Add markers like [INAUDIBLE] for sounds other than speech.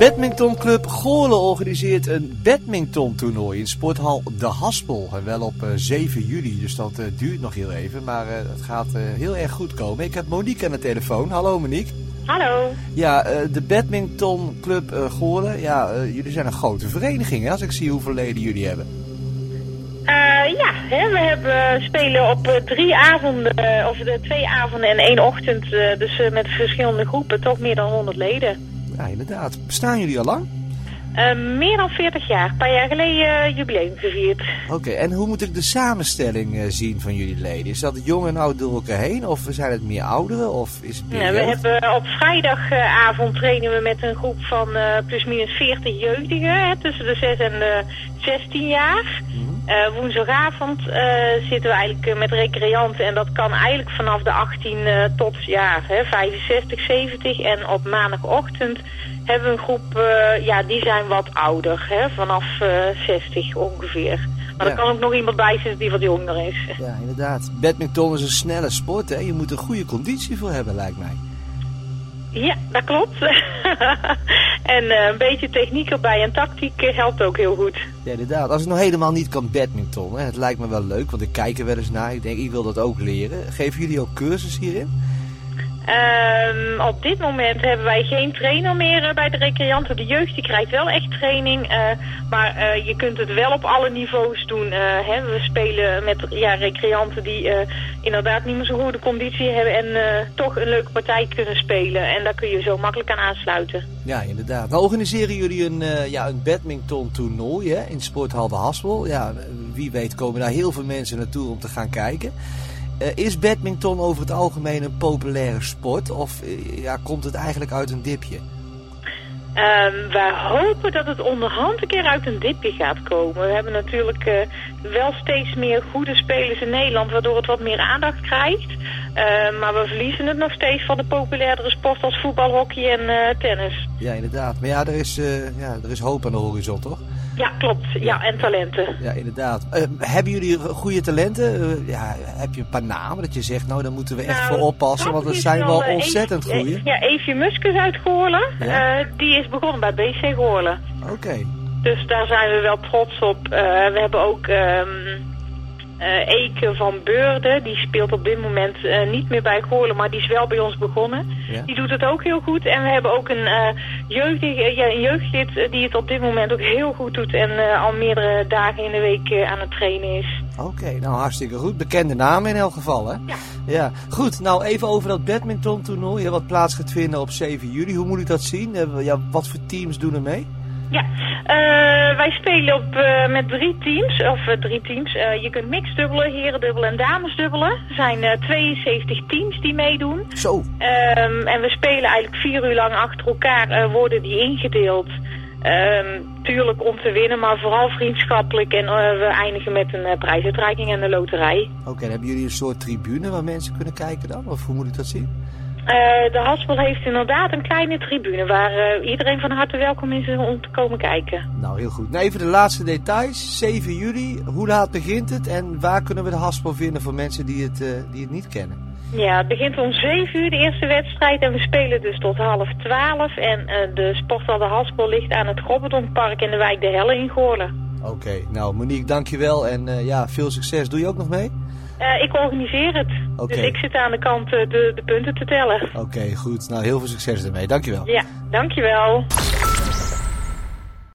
Badmintonclub Goorlen organiseert een badmintontoernooi in sporthal De Haspel. En wel op 7 juli, dus dat duurt nog heel even. Maar het gaat heel erg goed komen. Ik heb Monique aan de telefoon. Hallo Monique. Hallo. Ja, de badmintonclub Goorlen. Ja, jullie zijn een grote vereniging hè, als ik zie hoeveel leden jullie hebben. ja, hè, we hebben spelen op drie avonden, of de twee avonden en één ochtend. dus met verschillende groepen, toch meer dan 100 leden. Ja, inderdaad. Bestaan jullie al lang? Uh, meer dan 40 jaar. Een paar jaar geleden uh, jubileum gevierd. Oké, en hoe moet ik de samenstelling uh, zien van jullie leden? Is dat jong en oud door elkaar heen? Of zijn het meer ouderen? Of is het meer ja, we hebben op vrijdagavond trainen we met een groep van plusminus 40 jeugdigen. Hè, tussen de 6 en de 16 jaar. Mm -hmm. Woensdagavond zitten we eigenlijk met recreanten. En dat kan eigenlijk vanaf de 18 tot ja, hè, 65, 70. En op maandagochtend hebben we een groep, uh, ja, die zijn wat ouder, hè, vanaf uh, 60 ongeveer. Maar ja. er kan ook nog iemand bij zitten die wat jonger is. Ja, inderdaad. Badminton is een snelle sport, hè. Je moet er goede conditie voor hebben, lijkt mij. Ja, dat klopt. [LAUGHS] en uh, een beetje techniek erbij en tactiek helpt ook heel goed. Ja, inderdaad. Als ik nog helemaal niet kan badminton, het lijkt me wel leuk, want ik kijk er wel eens naar. Ik denk, ik wil dat ook leren. Geven jullie ook cursus hierin? Um, op dit moment hebben wij geen trainer meer uh, bij de recreanten. De jeugd die krijgt wel echt training, uh, maar uh, je kunt het wel op alle niveaus doen. Hè. We spelen met ja, recreanten die inderdaad niet meer zo goede conditie hebben en toch een leuke partij kunnen spelen. En daar kun je zo makkelijk aan aansluiten. Ja, inderdaad. Nou organiseren jullie een, ja, een badminton toernooi hè, in Sporthal de Haspel. Ja, wie weet komen daar heel veel mensen naartoe om te gaan kijken. Uh, is badminton over het algemeen een populaire sport of uh, ja, komt het eigenlijk uit een dipje? Um, wij hopen dat het onderhand een keer uit een dipje gaat komen. We hebben natuurlijk uh, wel steeds meer goede spelers in Nederland, waardoor het wat meer aandacht krijgt. maar we verliezen het nog steeds van de populairdere sport als voetbal, hockey en tennis. Ja, inderdaad. Maar ja, er is, ja, er is hoop aan de horizon, toch? Ja, klopt. Ja, en talenten. Ja, inderdaad. Uh, hebben jullie goede talenten? Uh, ja, heb je een paar namen dat je zegt, nou, daar moeten we echt nou, voor oppassen, want dat zijn wel ontzettend Eefje, goede. Ja, Eefje Muskus uit Goorlen. Ja? die is begonnen bij BC Goorlen. Oké. Okay. Dus daar zijn we wel trots op. we hebben ook... Um, uh, Eke van Beurden, die speelt op dit moment uh, niet meer bij Goorlen, maar die is wel bij ons begonnen. Ja. Die doet het ook heel goed. En we hebben ook een, uh, jeugdig, ja, een jeugdlid die het op dit moment ook heel goed doet en al meerdere dagen in de week aan het trainen is. Oké, okay, nou hartstikke goed. Bekende namen in elk geval, hè? Ja. ja. Goed, nou even over dat badminton toernooi, wat plaats gaat vinden op 7 juli. Hoe moet ik dat zien? Ja, wat voor teams doen er mee? Ja, uh, wij spelen op, uh, met drie teams, of uh, drie teams. je kunt mixdubbelen, herendubbelen en damesdubbelen. Er zijn 72 teams die meedoen. Zo. Um, en we spelen eigenlijk vier uur lang achter elkaar, worden die ingedeeld. Um, tuurlijk om te winnen, maar vooral vriendschappelijk. En we eindigen met een prijsuitreiking en een loterij. Oké, okay, hebben jullie een soort tribune waar mensen kunnen kijken dan? Of hoe moet ik dat zien? Uh, de Haspel heeft inderdaad een kleine tribune waar uh, iedereen van harte welkom is om te komen kijken. Nou, heel goed. Nou, even de laatste details. 7 juli, hoe laat begint het en waar kunnen we de Haspel vinden voor mensen die het, uh, die het niet kennen? Ja, het begint om 7 uur de eerste wedstrijd en we spelen dus tot half 12. En de sporthal de Haspel ligt aan het Grobbedonpark in de wijk De Helle in Goorlen. Oké, okay, nou Monique, dankjewel en ja, veel succes. Doe je ook nog mee? Uh, ik organiseer het. Okay. Dus ik zit aan de kant uh, de, de punten te tellen. Oké, okay, goed. Nou, heel veel succes ermee. Dankjewel. Ja, dankjewel.